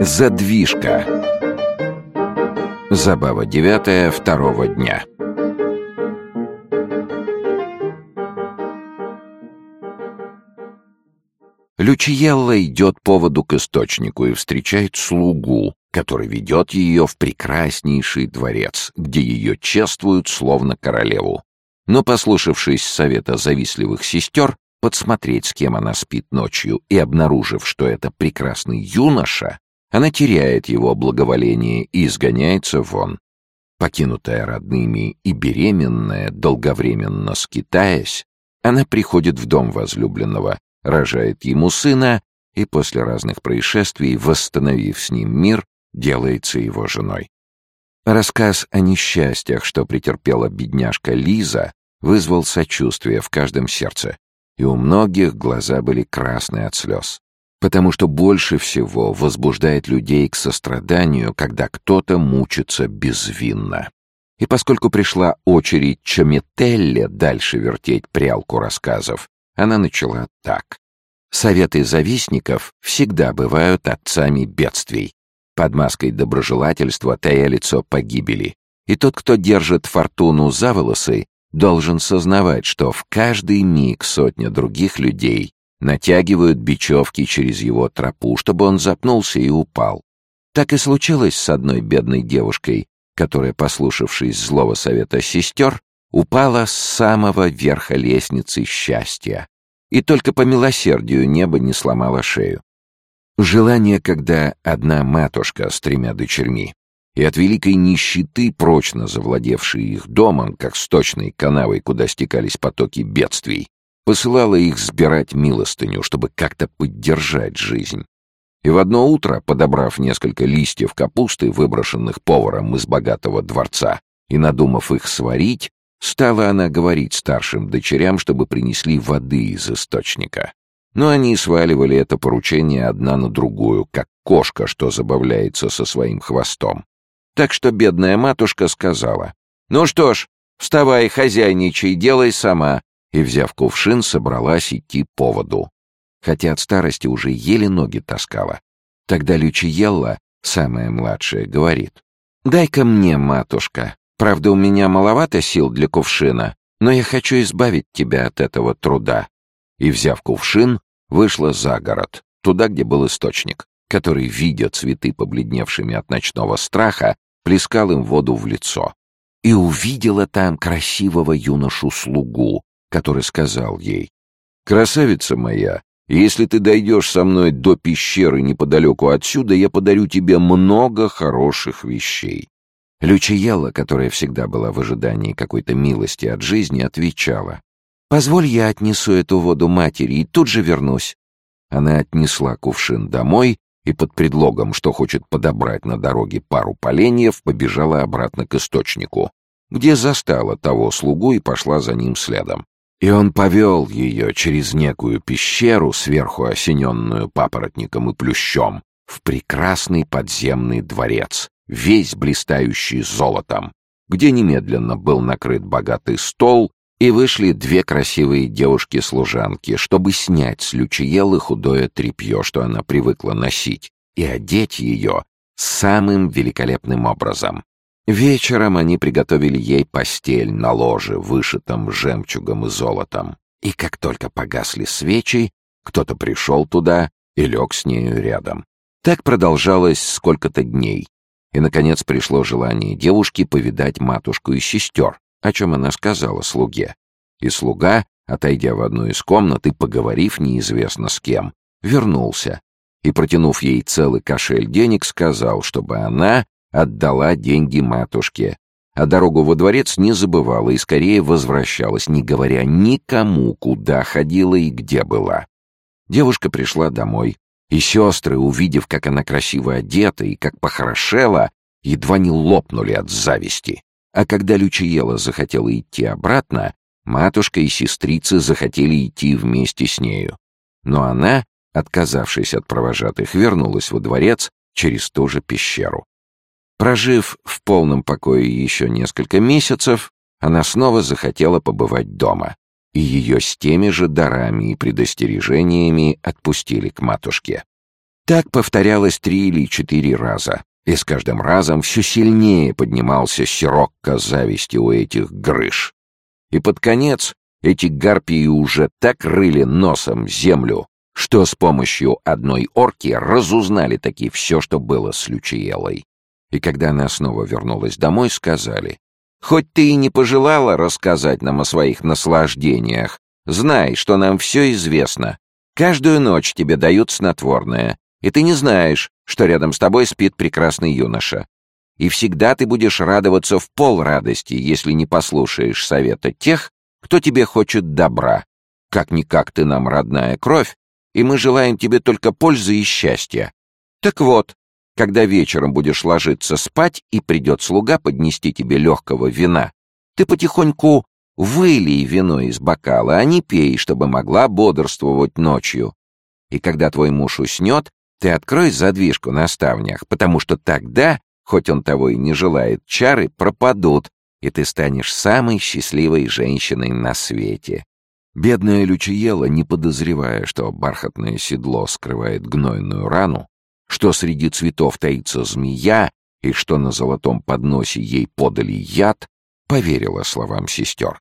Задвижка. Забава девятая второго дня. Лючиелла идет по воду к источнику и встречает слугу, который ведет ее в прекраснейший дворец, где ее чествуют словно королеву. Но, послушавшись совета завистливых сестер, подсмотреть, с кем она спит ночью, и обнаружив, что это прекрасный юноша, она теряет его благоволение и изгоняется вон. Покинутая родными и беременная, долговременно скитаясь, она приходит в дом возлюбленного, рожает ему сына и после разных происшествий, восстановив с ним мир, делается его женой. Рассказ о несчастьях, что претерпела бедняжка Лиза, вызвал сочувствие в каждом сердце, и у многих глаза были красные от слез. Потому что больше всего возбуждает людей к состраданию, когда кто-то мучится безвинно. И поскольку пришла очередь Чаметелле дальше вертеть прялку рассказов, она начала так. Советы завистников всегда бывают отцами бедствий. Под маской доброжелательства тая лицо погибели. И тот, кто держит фортуну за волосы, должен сознавать, что в каждый миг сотня других людей натягивают бечевки через его тропу, чтобы он запнулся и упал. Так и случилось с одной бедной девушкой, которая, послушавшись злого совета сестер, упала с самого верха лестницы счастья. И только по милосердию небо не сломало шею. Желание, когда одна матушка с тремя дочерьми, и от великой нищеты, прочно завладевшей их домом, как сточной канавой, куда стекались потоки бедствий, посылала их сбирать милостыню, чтобы как-то поддержать жизнь. И в одно утро, подобрав несколько листьев капусты, выброшенных поваром из богатого дворца, и надумав их сварить, стала она говорить старшим дочерям, чтобы принесли воды из источника. Но они сваливали это поручение одна на другую, как кошка, что забавляется со своим хвостом. Так что бедная матушка сказала, «Ну что ж, вставай, хозяйничай, делай сама», и, взяв кувшин, собралась идти по воду. Хотя от старости уже еле ноги таскала. Тогда Лючиелла, самая младшая, говорит, «Дай-ка мне, матушка. Правда, у меня маловато сил для кувшина, но я хочу избавить тебя от этого труда». И, взяв кувшин, вышла за город, туда, где был источник, который, видя цветы побледневшими от ночного страха, плескал им воду в лицо. И увидела там красивого юношу-слугу, который сказал ей, «Красавица моя, если ты дойдешь со мной до пещеры неподалеку отсюда, я подарю тебе много хороших вещей». Лючиела, которая всегда была в ожидании какой-то милости от жизни, отвечала, Позволь, я отнесу эту воду матери и тут же вернусь. Она отнесла кувшин домой и под предлогом, что хочет подобрать на дороге пару поленьев, побежала обратно к источнику, где застала того слугу и пошла за ним следом. И он повел ее через некую пещеру, сверху осененную папоротником и плющом, в прекрасный подземный дворец, весь блистающий золотом, где немедленно был накрыт богатый стол и вышли две красивые девушки-служанки, чтобы снять с Лючиелы худое тряпье, что она привыкла носить, и одеть ее самым великолепным образом. Вечером они приготовили ей постель на ложе, вышитом жемчугом и золотом. И как только погасли свечи, кто-то пришел туда и лег с нею рядом. Так продолжалось сколько-то дней. И, наконец, пришло желание девушки повидать матушку и сестер, о чем она сказала слуге. И слуга, отойдя в одну из комнат и поговорив неизвестно с кем, вернулся и, протянув ей целый кошель денег, сказал, чтобы она отдала деньги матушке, а дорогу во дворец не забывала и скорее возвращалась, не говоря никому, куда ходила и где была. Девушка пришла домой, и сестры, увидев, как она красиво одета и как похорошела, едва не лопнули от зависти. А когда Лючиела захотела идти обратно, матушка и сестрицы захотели идти вместе с нею. Но она, отказавшись от провожатых, вернулась во дворец через ту же пещеру. Прожив в полном покое еще несколько месяцев, она снова захотела побывать дома. и ее с теми же дарами и предостережениями отпустили к матушке. Так повторялось три или четыре раза, и с каждым разом все сильнее поднимался сирокко зависти у этих грыж. И под конец эти гарпии уже так рыли носом землю, что с помощью одной орки разузнали таки все, что было с Лючиелой. И когда она снова вернулась домой, сказали, «Хоть ты и не пожелала рассказать нам о своих наслаждениях, знай, что нам все известно. Каждую ночь тебе дают снотворное, и ты не знаешь, что рядом с тобой спит прекрасный юноша. И всегда ты будешь радоваться в пол радости, если не послушаешь совета тех, кто тебе хочет добра. Как-никак ты нам родная кровь, и мы желаем тебе только пользы и счастья. Так вот, когда вечером будешь ложиться спать и придет слуга поднести тебе легкого вина, ты потихоньку вылей вино из бокала, а не пей, чтобы могла бодрствовать ночью. И когда твой муж уснет, ты открой задвижку на ставнях, потому что тогда, хоть он того и не желает, чары пропадут, и ты станешь самой счастливой женщиной на свете. Бедная Лючиела, не подозревая, что бархатное седло скрывает гнойную рану, что среди цветов таится змея и что на золотом подносе ей подали яд, поверила словам сестер.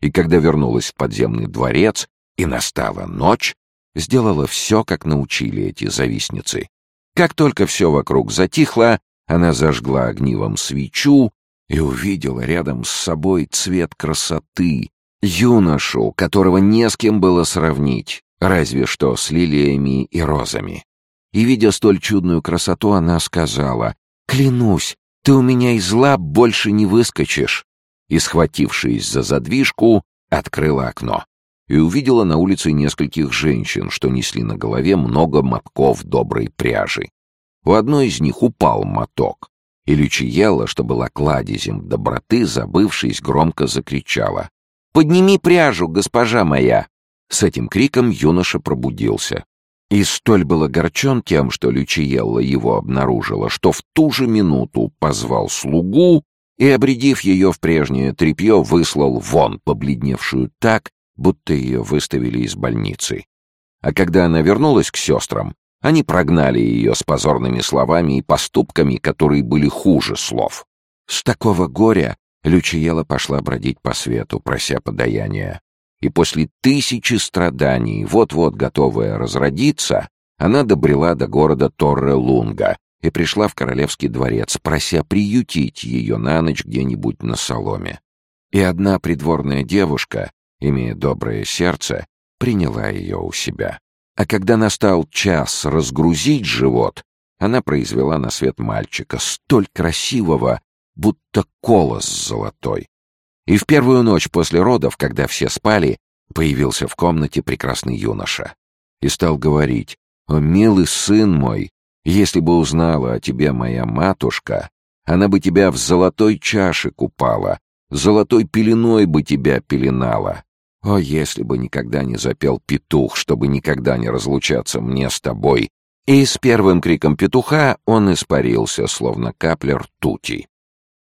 И когда вернулась в подземный дворец и настала ночь, сделала все, как научили эти завистницы. Как только все вокруг затихло, она зажгла огнивом свечу и увидела рядом с собой цвет красоты, Юношу, которого не с кем было сравнить, разве что с лилиями и розами. И, видя столь чудную красоту, она сказала, «Клянусь, ты у меня из зла больше не выскочишь». И, схватившись за задвижку, открыла окно и увидела на улице нескольких женщин, что несли на голове много мотков доброй пряжи. У одной из них упал моток, и Лючиела, что была кладезем доброты, забывшись, громко закричала. «Подними пряжу, госпожа моя!» С этим криком юноша пробудился. И столь был огорчен тем, что Лючиелла его обнаружила, что в ту же минуту позвал слугу и, обредив ее в прежнее тряпье, выслал вон, побледневшую так, будто ее выставили из больницы. А когда она вернулась к сестрам, они прогнали ее с позорными словами и поступками, которые были хуже слов. С такого горя Лючиела пошла бродить по свету, прося подаяния. И после тысячи страданий, вот-вот готовая разродиться, она добрела до города Торре-Лунга и пришла в королевский дворец, прося приютить ее на ночь где-нибудь на соломе. И одна придворная девушка, имея доброе сердце, приняла ее у себя. А когда настал час разгрузить живот, она произвела на свет мальчика, столь красивого, будто колос золотой. И в первую ночь после родов, когда все спали, появился в комнате прекрасный юноша. И стал говорить, «О, милый сын мой, если бы узнала о тебе моя матушка, она бы тебя в золотой чаше купала, золотой пеленой бы тебя пеленала. О, если бы никогда не запел петух, чтобы никогда не разлучаться мне с тобой!» И с первым криком петуха он испарился, словно капля ртути.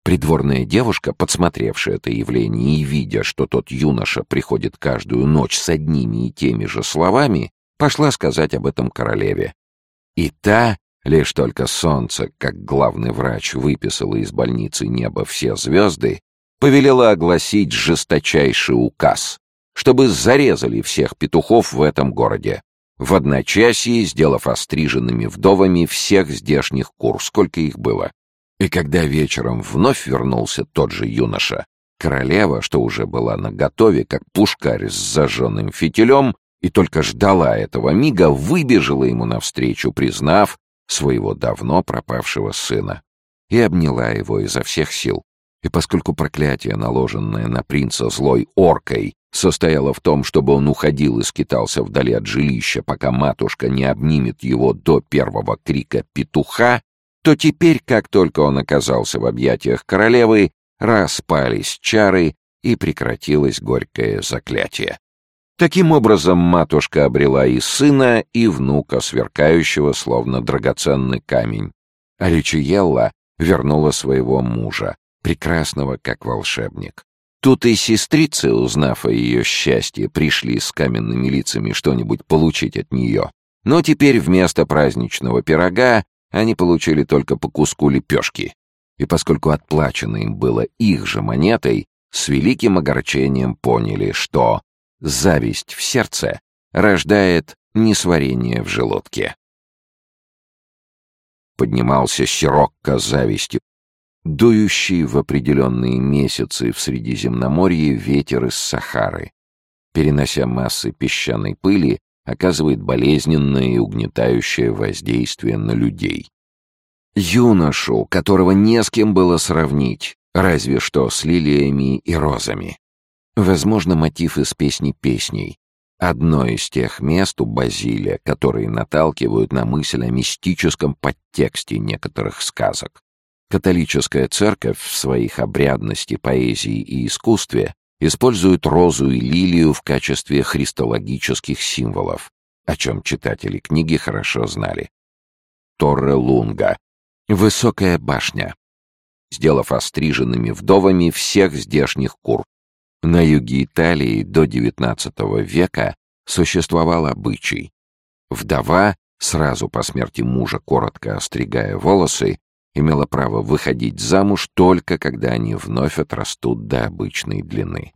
Придворная девушка, подсмотревшая это явление и видя, что тот юноша приходит каждую ночь с одними и теми же словами, пошла сказать об этом королеве. И та, лишь только солнце, как главный врач, выписала из больницы неба все звезды, повелела огласить жесточайший указ, чтобы зарезали всех петухов в этом городе, в одночасье сделав остриженными вдовами всех здешних кур, сколько их было. И когда вечером вновь вернулся тот же юноша, королева, что уже была наготове, как пушкарь с зажженным фитилем, и только ждала этого мига, выбежала ему навстречу, признав своего давно пропавшего сына, и обняла его изо всех сил. И поскольку проклятие, наложенное на принца злой оркой, состояло в том, чтобы он уходил и скитался вдали от жилища, пока матушка не обнимет его до первого крика петуха, то теперь, как только он оказался в объятиях королевы, распались чары и прекратилось горькое заклятие. Таким образом, матушка обрела и сына, и внука, сверкающего, словно драгоценный камень. А Личиелла вернула своего мужа, прекрасного как волшебник. Тут и сестрицы, узнав о ее счастье, пришли с каменными лицами что-нибудь получить от нее. Но теперь вместо праздничного пирога они получили только по куску лепешки. И поскольку отплачено им было их же монетой, с великим огорчением поняли, что зависть в сердце рождает несварение в желудке. Поднимался сирокко завистью, дующий в определенные месяцы в Средиземноморье ветер из Сахары, перенося массы песчаной пыли, оказывает болезненное и угнетающее воздействие на людей. Юношу, которого не с кем было сравнить, разве что с лилиями и розами. Возможно, мотив из песни песней. Одно из тех мест у Базилия, которые наталкивают на мысль о мистическом подтексте некоторых сказок. Католическая церковь в своих обрядности, поэзии и искусстве использует розу и лилию в качестве христологических символов, о чем читатели книги хорошо знали. Торре Лунга — высокая башня, сделав остриженными вдовами всех здешних кур. На юге Италии до XIX века существовал обычай. Вдова, сразу по смерти мужа коротко остригая волосы, имела право выходить замуж только когда они вновь отрастут до обычной длины.